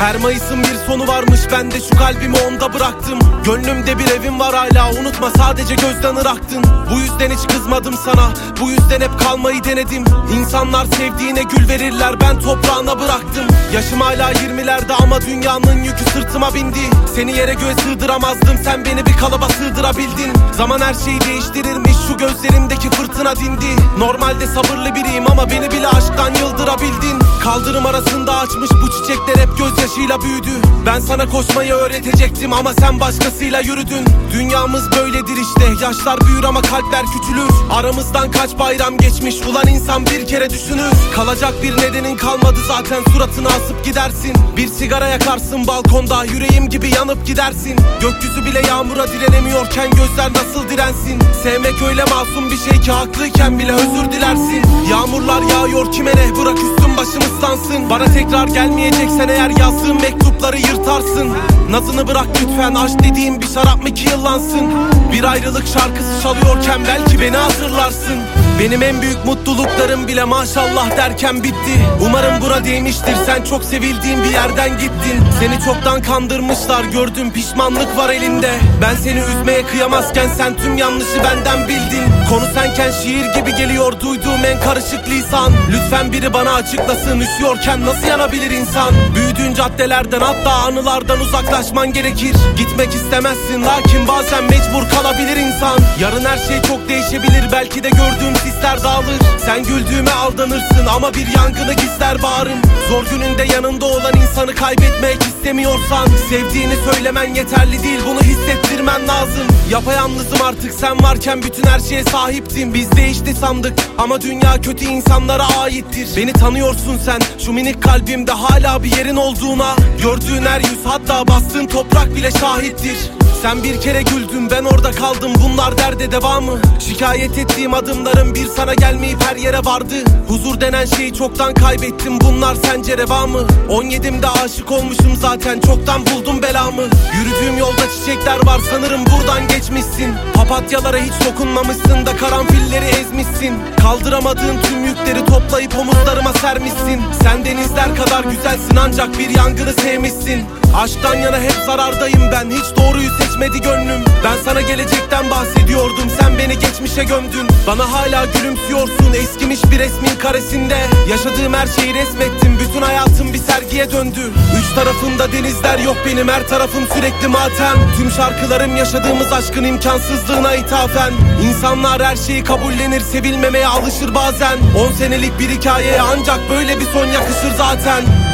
Her Mayıs'ın bir sonu varmış ben de şu kalbimi onda bıraktım. Gönlümde bir evim var hala unutma sadece gözden ıraktın. Bu yüzden hiç kızmadım sana bu yüzden hep kalmayı denedim. İnsanlar sevdiğine gül verirler ben toprağına bıraktım. Yaşım hala 20'lerde ama dünyanın yükü sırtıma bindi. Seni yere göğe sığdıramazdım sen beni bir kalıba sığdırabildin. Zaman her şeyi değiştirirmiş şu gözlerimdeki fırtına dindi. Normalde sabırlı biriyim ama beni bile aşktan yıldırabildin. Kaldırım arasında açmış bu çiçekler hep gözyaşıyla büyüdü. Ben sana koşmayı öğretecektim ama sen başkasıyla yürüdün. Dünyamız böyledir işte. Yaşlar büyür ama kalpler küçülür. Aramızdan kaç bayram geçmiş? Ulan insan bir kere düşünür. Kalacak bir nedenin kalmadı zaten. Suratını asıp gidersin. Bir sigara yakarsın balkonda. Yüreğim gibi yanıp gidersin. Gökyüzü bile yağmura direnemiyorken gözler nasıl dirensin? Sevmek öyle masum bir şey ki haklıyken bile özür dilersin. Yağmurlar yağıyor kime ne? Bırak üstüm başım ıslansın. Bana tekrar gelmeyeceksen eğer yazdığım mektupları yırtarsın. Nazını bırak lütfen aşk dediğim bir şarap mı ki yıllansın Bir ayrılık şarkısı çalıyorken belki beni hazırlarsın. Benim en büyük mutluluklarım bile maşallah derken bitti. Umarım bura değmiştir sen çok sevildiğin bir yerden gittin. Seni çoktan kandırmışlar gördüm pişmanlık var elinde. Ben seni üzmeye kıyamazken sen tüm yanlışı benden bildin. Konu senken şiir gibi geliyor duyduğum en karışık lisan. Lütfen biri bana açıklasın üşüyorken nasıl yanabilir insan? Büyüdüğün caddelerden hatta anılardan uzaklaşman gerekir. Gitmek istemezsin lakin bazen mecbur kalabilir insan. Yarın her şey çok değişebilir belki de gördüğüm sisler dağılır Sen güldüğüme aldanırsın ama bir yangını gizler bağrım Zor gününde yanında olan insanı kaybetmek istemiyorsan Sevdiğini söylemen yeterli değil bunu hissettirmen lazım. Yapayalnızım artık sen varken bütün her şeye sahiptim Biz değişti sandık ama dünya kötü insanlara aittir. Beni tanıyorsun sen şu minik kalbimde hala bir yerin olduğuna. Gördüğün her yüz hatta bastığın toprak bile şahittir sen bir kere güldün ben orada kaldım. Bunlar derde devamı. Şikayet ettiğim adımlarım bir sana gelmeyip her yere vardı. Huzur denen şeyi çoktan kaybettim. Bunlar sence reva mı? 17'imde aşık olmuşum zaten. Çoktan buldum belamı. Yürüdüğüm yolda çiçekler var. Sanırım buradan geçmişsin. Papatyalara hiç dokunmamışsın da karanfilleri ezmişsin. Kaldıramadığın tüm yükleri toplayıp omuzlarıma sermişsin. Sen denizler kadar güzelsin ancak bir yangını sevmişsin. Aşktan yana hep zarardayım ben. Hiç doğruyu seçmedi gönlüm. Ben sana gelecekten bahsediyordum. Sen beni geçmişe gömdün. Bana hala gülümsüyorsun. Eskimiş bir resmin karesinde. Yaşadığım her şeyi resmettim. Bütün hayatım bir sergiye döndü. Üç tarafımda denizler yok benim. Her tarafım sürekli matem. Tüm şarkılarım yaşadığımız aşkın imkansızlığına ithafen. İnsanlar her şeyi kabullenir Sevilmemeye alışır bazen. On senelik bir hikayeye ancak böyle bir son yakışır zaten